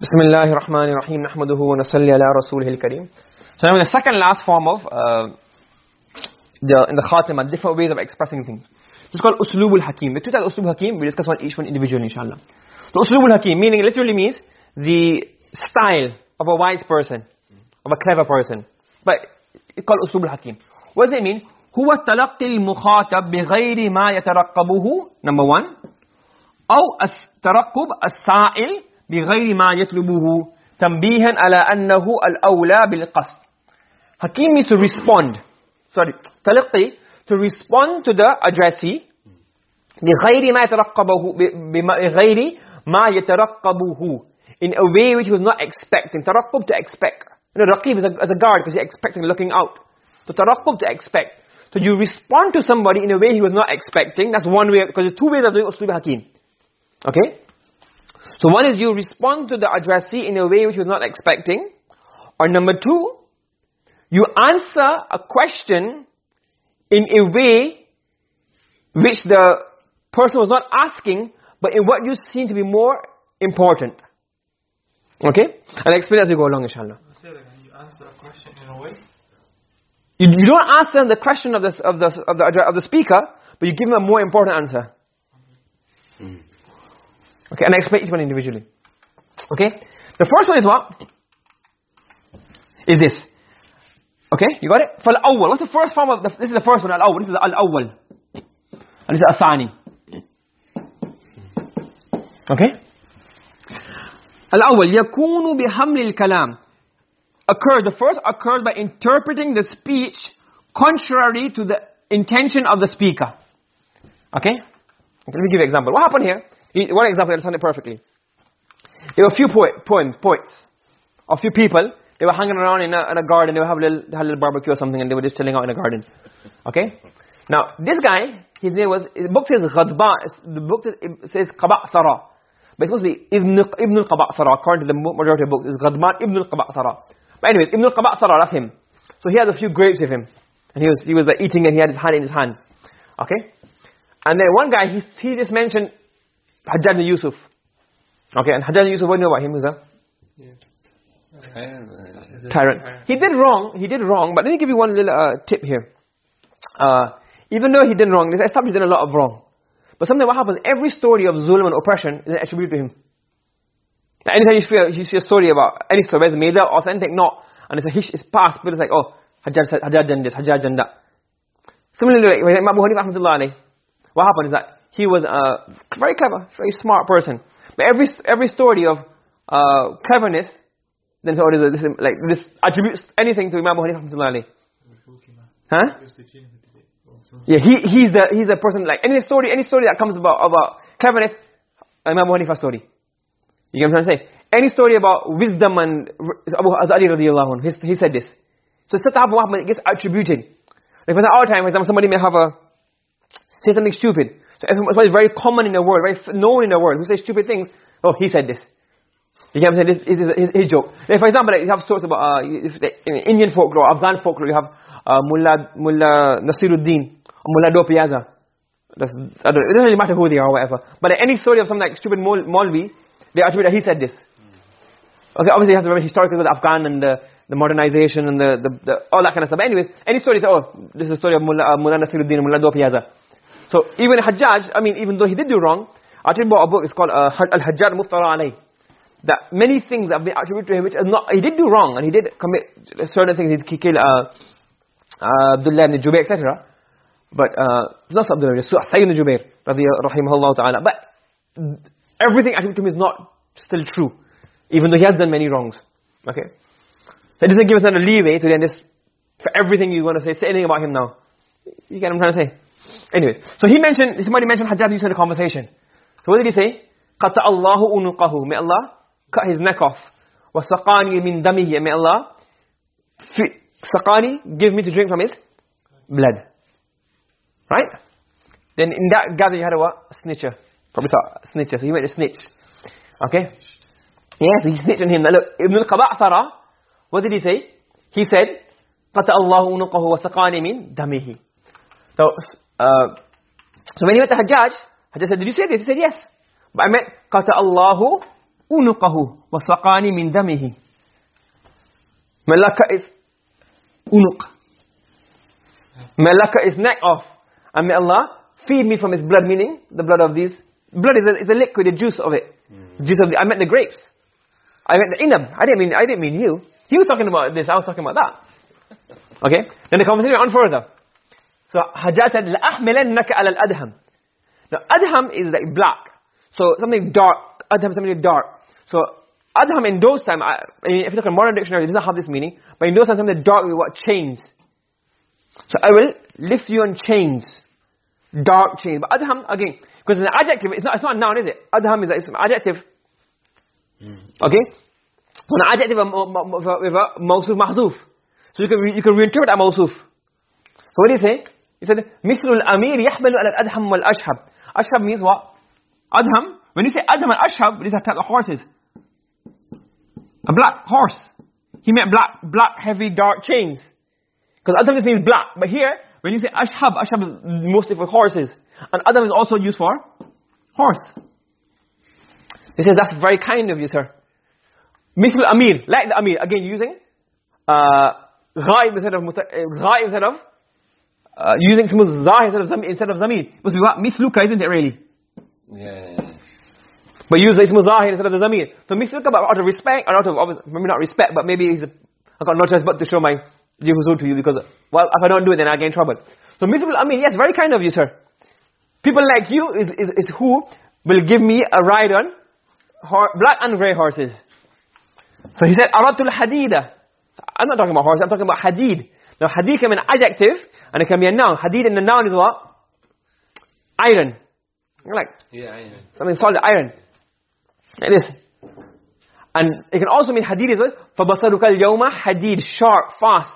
بسم الله الرحمن الرحيم نحمده ونصلي على رسوله الكريم So now in the second last form of uh, the in the khatima different ways of expressing things. It's called uslub al-hakim. The two types of uslub hakim we discuss one each one individually inshallah. The uslub al-hakim meaning literally means the style of a wise person, of a clever person. But it's called uslub al-hakim. What does it mean? هو تلقي المخاطب بغير ما يترقبه number one أو الترقب السائل بغير ما يطلبه تنبيها على أنه الأولى بالقصد Hakim means to respond sorry تلقي to respond to the addressee بغير ما يترقبه بغير ما يترقبه in a way which he was not expecting ترقب to expect you know raqib is a, is a guard because he's expecting looking out so ترقب to expect so you respond to somebody in a way he was not expecting that's one way because there's two ways of doing uslub hakim okay So one is you respond to the addressee in a way which he was not expecting. Or number two you answer a question in a way which the person was not asking but in what you seem to be more important. Okay? I'll explain as we go along inshallah. Say it again. You answer a question in a way. you, you don't answer the question of the of the of the addre- of the speaker but you give him a more important answer mm. Okay, and I explain each one individually. Okay? The first one is what? Is this. Okay? You got it? For al-awwal. What's the first form of the, this is the first one al-awwal. This is al-awwal. And this is al-thani. Okay? Al-awwal yakunu bihamli al-kalam. Occurs the first occurs by interpreting the speech contrary to the intention of the speaker. Okay? Let me give you an example. What happened here? One example I understand it perfectly. There were a few poems poets a few people. They were hanging around in a, in a garden. They were having a little, had a little barbecue or something and they were just chilling out in a garden. Okay? Now this guy his name was his book says Ghadba the book says, Qaba'thara. But it's supposed to be Ibn, Ibn al-Qaba'thara according to the majority of books it's Ghadban Ibn al-Qaba'thara but anyways Ibn al-Qaba'thara that's him. So he had a few grapes with him. And he was he was like, eating and he had his hand in his hand. Okay? And then one guy he he just mentioned Hajjaj ibn Yusuf okay and Hajjaj ibn Yusuf what do you know about him who's that tyrant. He did wrong. He did wrong. But let me give you one little uh, tip here. Uh, even though he did wrong, this established he did a lot of wrong. But something what happens, every story of zulm and oppression is attributed to him. Now, anytime you see, a, you see a story about any story, whether it's made up or anything, not, and it's a hish, it's past, but it's like, oh, Hajjaj, said- Hajjaj done this, Hajjaj done that. Similarly, like, when Imam Abu Hanifah rahmatullah alayhi, what happened is that he was a very clever, very smart person. But every every story of uh, cleverness, then so this, this like this attributes anything to Imam Abu alayhi. Huh? Yeah, he he's the he's the person like any story any story that comes about about cleverness, Imam Abu Hanifa story. You get what I'm trying to say? Any story about wisdom and Abu Azali radiallahu anhu, he, said this. So it's such a Muhammad, gets attributed. Like for our time, for example, somebody may have a, say something stupid. So it's it's very common in the world, very known in the world, who say stupid things, oh, he said this. You get what I'm saying? This, this is his, joke. Like for example, like, you have stories about, uh, Indian folklore, Afghan folklore, you have uh, Mullah, Mullah Nasiruddin, or Mullah Do Piazza. It doesn't really matter who they are or whatever. But any story of some like stupid Maulvi, they attribute that he said this. Okay, obviously you have to remember historically with Afghan and the, the modernization and the, the, the, all that kind of stuff. But anyways, any story say, oh, this is a story of Mullah, uh, Mullah Nasiruddin Mullah Do Piazza. So even Hajjaj, I mean, even though he did do wrong, about a book, it's called uh, Al-Hajjaj Muftara Alayh. That many things have been attributed to him, which not, he did do wrong, and he did commit certain things, he killed uh, uh, Abdullah ibn Jubayr, etc. But, uh, not Abdullah, it's Sa'id ibn Jubayr, rahimahullah ta'ala. But everything attributed to him is not still true, even though he has done many wrongs. Okay? So it doesn't give us any leeway to then just, for everything you want to say, say anything about him now. You get what I'm trying to say? Anyways, so he mentioned, somebody mentioned Hajjaj Yusuf in the conversation. So what did he say? قَطَعَ اللَّهُ أُنُقَهُ May Allah cut his neck off. وَسَقَانِي مِن دَمِهِ May Allah, fi- Saqani, give me to drink from his blood. Right? Then in that gather you had a what? A snitcher. Probably thought a snitcher. So he went to snitch. Okay? Yeah, so he snitched on him. Now look, Ibn al-Qaba'thara, what did he say? He said, قَطَعَ اللَّهُ أُنُقَهُ وَسَقَانِي مِن دَمِهِ So, uh, so when he went to Hajjaj, Hajjaj said, did you say this? He said, yes. But I meant, قَطَعَ اللَّهُ unuqahu wa saqani min damihi malaka is unuq malaka is neck off and may Allah feed me from his blood meaning the blood of these blood is a, is a liquid the juice of it juice of the I meant the grapes I meant the inab I didn't mean I didn't mean you he was talking about this I was talking about that okay then the conversation went on further so Hajjaj said la ahmilannaka ala al-adham now adham is like black so something dark adham something dark so adham in those time I, mean if you look at modern dictionary it doesn't have this meaning but in those times something dark with what chains so I will lift you on chains dark chains but adham again because it's an adjective it's not it's not a noun is it adham is a, it's an adjective mm. okay so an adjective with a mawsuf mahzuf so you can you can reinterpret that mawsuf so what do you say he said, Mithlul Amir يحمل al adham والأشحب. ashab. Ashab means what? Adham. When you say adham and ashab, these are type of horses. A black horse. He meant black, black heavy dark chains. Because adham just means black. But here, when you say ashab, ashab is mostly for horses. And adham is also used for horse. He says, that's very kind of you, sir. Mithlul Amir, like the Amir. Again, using uh, ghaib instead of, uh, ghaib instead of uh, using ismu zahir instead of zamir instead of zamir must be what mithluka isn't it really? Yeah. But use ismu zahir instead of the zamir so mithluka but out of respect or out of maybe not respect but maybe he's a, I got no choice but to show my jihuzul to you because well if I don't do it then I get in trouble. So mithlul amir yes very kind of you sir. People like you is is is who will give me a ride on black and gray horses. So he said aratul hadida. I'm not talking about horses I'm talking about hadid now hadid can be an adjective and it can be a noun. Hadid in the noun is what? Iron. Like yeah iron. something solid iron. Like this. And it can also mean hadid as well. fabasaruka al-yawma hadid sharp fast.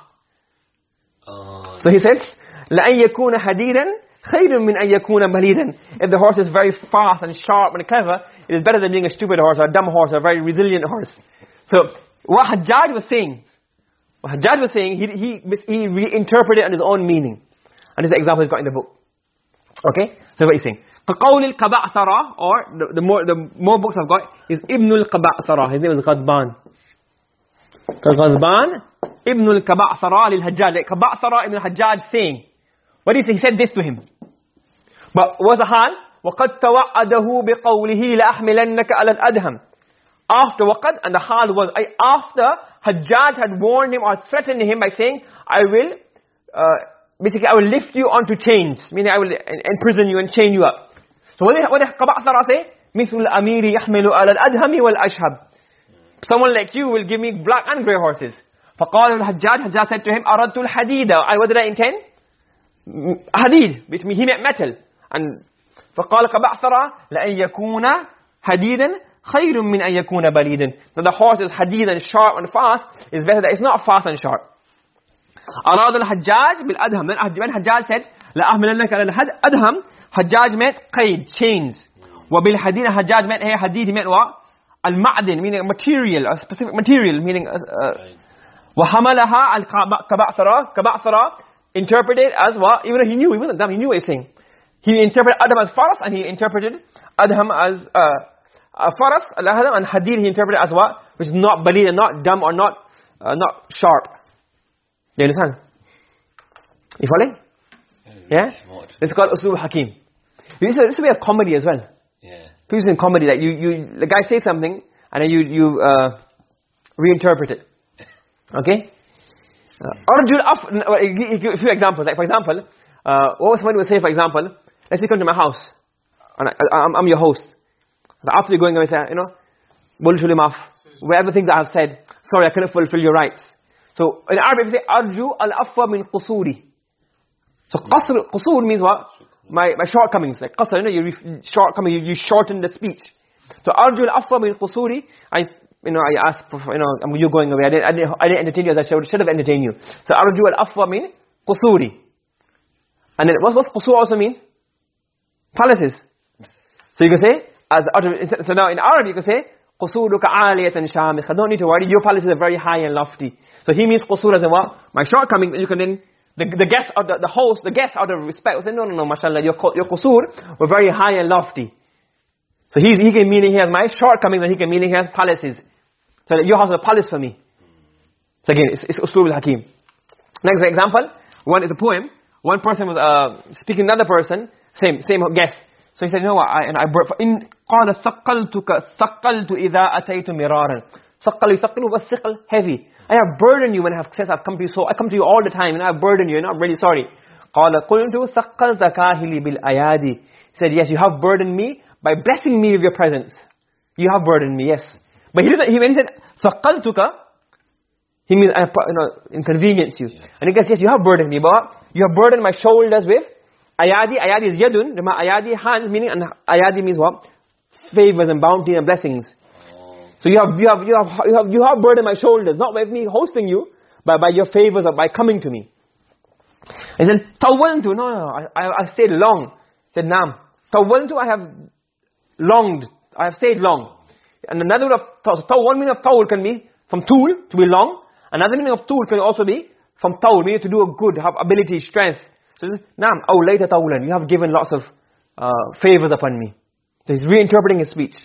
Oh. So he said la an yakuna hadidan khayrun min an yakuna malidan if the horse is very fast and sharp and clever it is better than being a stupid horse or a dumb horse or a very resilient horse. So what hajjaj was saying what hajjaj was saying he he he reinterpreted it in his own meaning and this example is got in the book okay so what he's saying كقول القبعثرة or the, the more the more books I've got is Ibn al-Qaba'thara his name is Ghadban Ghadban Ibn al-Qaba'thara lil-Hajjaj like Qaba'thara Ibn al-Hajjaj saying what did he say he said this to him but what's the hal وقد توعده بقوله لأحملنك على الأدهم after وقد and the hal was I, after Hajjaj had warned him or threatened him by saying I will uh, basically I will lift you onto chains meaning I will imprison you and chain you up so what did, what did Qaba'thara say مثل الأمير يحمل على الأدهم والأشهب someone like you will give me black and grey horses فقال الحجاج Hajjaj said to him أردت الحديد I what did I intend hadid which means he meant metal and فقال قبعثرة لأن يكون حديدا خير من أن يكون بليدا now the horse is hadid and sharp and fast is better that it's not fast and sharp أراد الحجاج بالأدهم then Hajjaj said لأحملنك على الأدهم Hajjaj meant قيد chains وبالحديد Hajjaj meant here hadid meant what المعدن meaning material a specific material meaning uh, uh, وحملها الكبعثرة كبعثرة interpreted as what even though he knew he wasn't dumb he knew what he was saying he interpreted Adam as faras and he interpreted Adham as uh, uh, faras al-Adham and hadir he interpreted as what? Which is not balid and not dumb or not uh, not sharp. You understand? You following? Yeah it's called uslub hakim. This is, a way of comedy as well. Yeah. People in comedy like you you the guy says something and then you you uh, reinterpret it. Okay? Arjul af a few examples. Like for example uh, what was somebody would say for example let's say come to my house. And I, I'm, I'm your host so after you're going away say you know bulshuli maf whatever things I have said. Sorry I couldn't fulfill your rights. So in Arabic we say arju al afwa min qusuri. So qasr qusur means what? My my shortcomings. Like qasr you know you shortcoming you, you shorten the speech. So arju al afwa min qusuri. I you know I ask for you know I'm you going away. I didn't, I didn't, I didn't entertain you as I should, should have entertained you. So arju al afwa min qusuri. And then what's what's qusur also mean? Palaces. So you can say as so now in Arabic you can say qusuruka aliyatan shamikha don't need to worry your palaces are very high and lofty so he means qusur as in what my shortcoming you can then the, the guest of the, the host the guest out of respect say no no no mashallah your your qusur were very high and lofty So he's, he can mean he has my shortcoming and he can mean he has palaces. So your house is a palace for me. So again, it's, it's uslub al-hakim. Next example, one is a poem. One person was uh, speaking to another person, same, same guess. So he said, you know what, I, and I, in قال ثقلتك ثقلت إذا أتيت مرارا ثقل يثقل والثقل heavy I have burdened you when I have said I've come to you so I come to you all the time and I have burdened you and I'm really sorry قال قلت ثقلت كاهلي بالأيادي he said yes you have burdened me by blessing me with your presence you have burdened me yes but he didn't he when he said ثقلتك he means I have you know inconvenienced you and he goes yes you have burdened me but you have burdened my shoulders with ayadi ayadi is yadun. Remember ayadi hands meaning and ayadi means what? Favors and bounty and blessings. Oh. so you have you have you have you have you have burdened my shoulders not by me hosting you but by your favors or by coming to me. He said tawaltu. No no I, I I stayed long. He said naam. Tawaltu I have longed. I have stayed long. And another word of so one meaning of tawul can be from tool to be long. Another meaning of tool can also be from tawul meaning to do a good have ability strength so naam aw later tawulan you have given lots of uh, favors upon me so he's reinterpreting his speech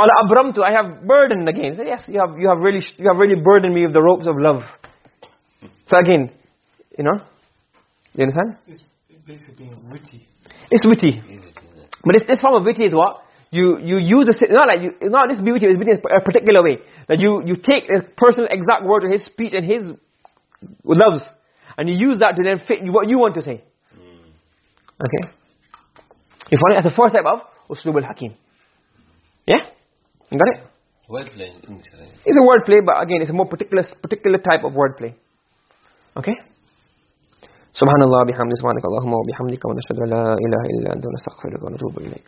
qala abramtu i have burdened again so yes you have you have really you have really burdened me with the ropes of love so again you know you understand It's basically being witty. it's witty it, is it? but this, this form of witty is what? You, you use a, it's not like you, it's not this beauty, it's witty in a particular way. That you, you take a personal exact word of his speech and his loves, and you use that to then fit what you want to say. Okay? You find it as a first step of Uslub al-Hakim. Yeah? You got it? Wordplay in English, right? It's a wordplay, but again, it's a more particular, particular type of wordplay. Okay? سبحان الله بحمده سبحانك اللهم وبحمدك ونشهد ان لا اله الا انت نستغفرك ونتوب اليك